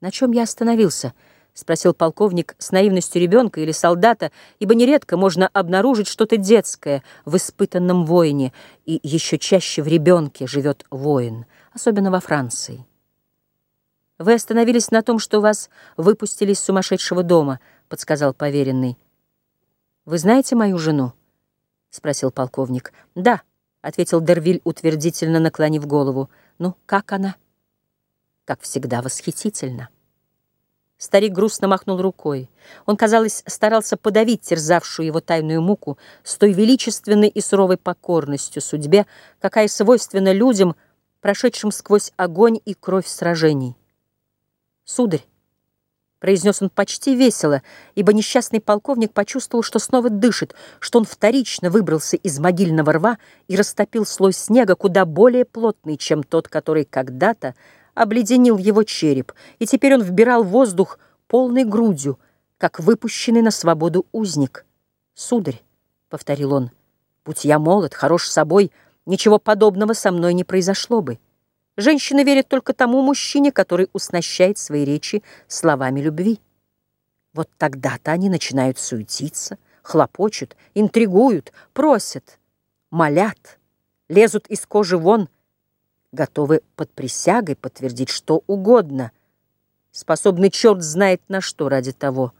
На чем я остановился? Спросил полковник с наивностью ребенка или солдата, ибо нередко можно обнаружить что-то детское в испытанном воине, и еще чаще в ребенке живет воин, особенно во Франции. «Вы остановились на том, что вас выпустили из сумасшедшего дома», — подсказал поверенный. «Вы знаете мою жену?» — спросил полковник. «Да», — ответил Дервиль, утвердительно наклонив голову. «Ну, как она?» «Как всегда, восхитительно». Старик грустно махнул рукой. Он, казалось, старался подавить терзавшую его тайную муку с той величественной и суровой покорностью судьбе, какая свойственна людям, прошедшим сквозь огонь и кровь сражений. «Сударь», — произнес он почти весело, ибо несчастный полковник почувствовал, что снова дышит, что он вторично выбрался из могильного рва и растопил слой снега куда более плотный, чем тот, который когда-то обледенил его череп, и теперь он вбирал воздух полной грудью, как выпущенный на свободу узник. «Сударь», — повторил он, — «будь я молод, хорош собой, ничего подобного со мной не произошло бы». Женщины верят только тому мужчине, который уснащает свои речи словами любви. Вот тогда-то они начинают суетиться, хлопочут, интригуют, просят, молят, лезут из кожи вон, готовы под присягой подтвердить что угодно, способны черт знает на что ради того,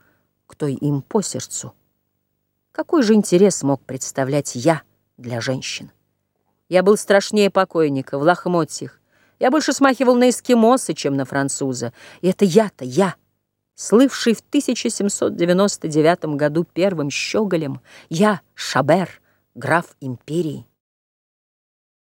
кто им по сердцу. Какой же интерес мог представлять я для женщин? Я был страшнее покойника в лохмотьях, я больше смахивал на эскимоса, чем на француза. И это я-то, я, слывший в 1799 году первым щеголем, я, Шабер, граф империи.